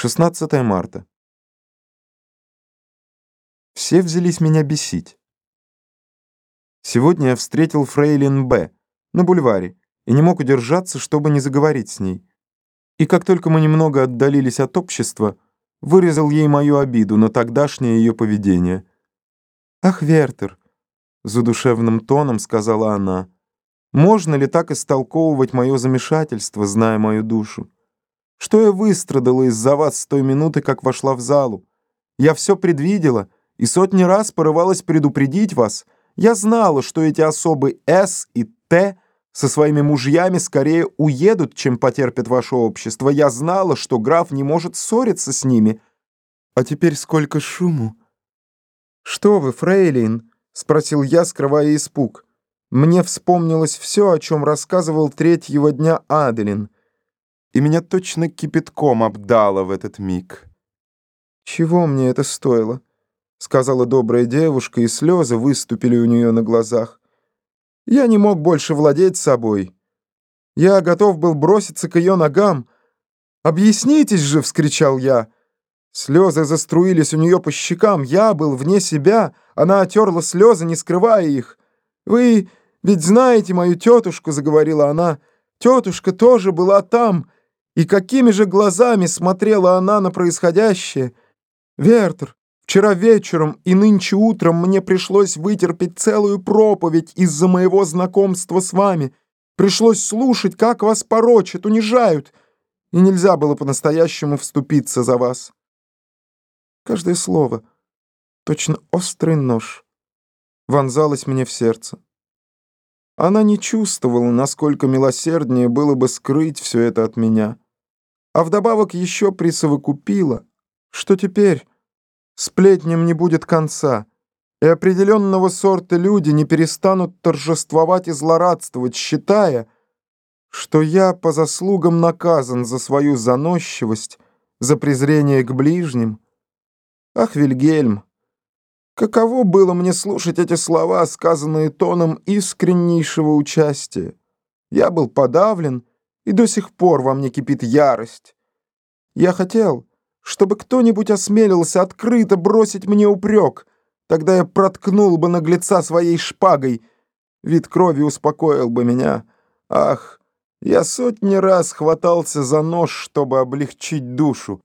16 марта. Все взялись меня бесить. Сегодня я встретил фрейлин Б. на бульваре и не мог удержаться, чтобы не заговорить с ней. И как только мы немного отдалились от общества, вырезал ей мою обиду на тогдашнее ее поведение. «Ах, Вертер!» — задушевным тоном сказала она. «Можно ли так истолковывать мое замешательство, зная мою душу? Что я выстрадала из-за вас с той минуты, как вошла в залу? Я все предвидела и сотни раз порывалась предупредить вас. Я знала, что эти особы С и Т со своими мужьями скорее уедут, чем потерпят ваше общество. Я знала, что граф не может ссориться с ними. А теперь сколько шуму. «Что вы, фрейлин?» — спросил я, скрывая испуг. Мне вспомнилось все, о чем рассказывал третьего дня Аделин — и меня точно кипятком обдало в этот миг. «Чего мне это стоило?» — сказала добрая девушка, и слезы выступили у нее на глазах. «Я не мог больше владеть собой. Я готов был броситься к ее ногам. «Объяснитесь же!» — вскричал я. Слезы заструились у нее по щекам. Я был вне себя. Она отерла слезы, не скрывая их. «Вы ведь знаете мою тетушку», — заговорила она. «Тетушка тоже была там». И какими же глазами смотрела она на происходящее? Вертер, вчера вечером и нынче утром мне пришлось вытерпеть целую проповедь из-за моего знакомства с вами. Пришлось слушать, как вас порочат, унижают. И нельзя было по-настоящему вступиться за вас. Каждое слово, точно острый нож, вонзалось мне в сердце. Она не чувствовала, насколько милосерднее было бы скрыть все это от меня а вдобавок еще присовокупила, что теперь сплетням не будет конца, и определенного сорта люди не перестанут торжествовать и злорадствовать, считая, что я по заслугам наказан за свою заносчивость, за презрение к ближним. Ах, Вильгельм, каково было мне слушать эти слова, сказанные тоном искреннейшего участия. Я был подавлен, и до сих пор во мне кипит ярость. Я хотел, чтобы кто-нибудь осмелился открыто бросить мне упрек, тогда я проткнул бы наглеца своей шпагой, вид крови успокоил бы меня. Ах, я сотни раз хватался за нож, чтобы облегчить душу.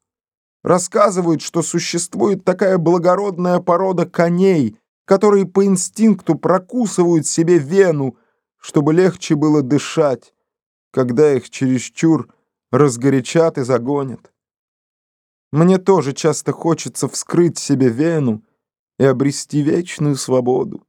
Рассказывают, что существует такая благородная порода коней, которые по инстинкту прокусывают себе вену, чтобы легче было дышать когда их чересчур разгорячат и загонят. Мне тоже часто хочется вскрыть себе вену и обрести вечную свободу.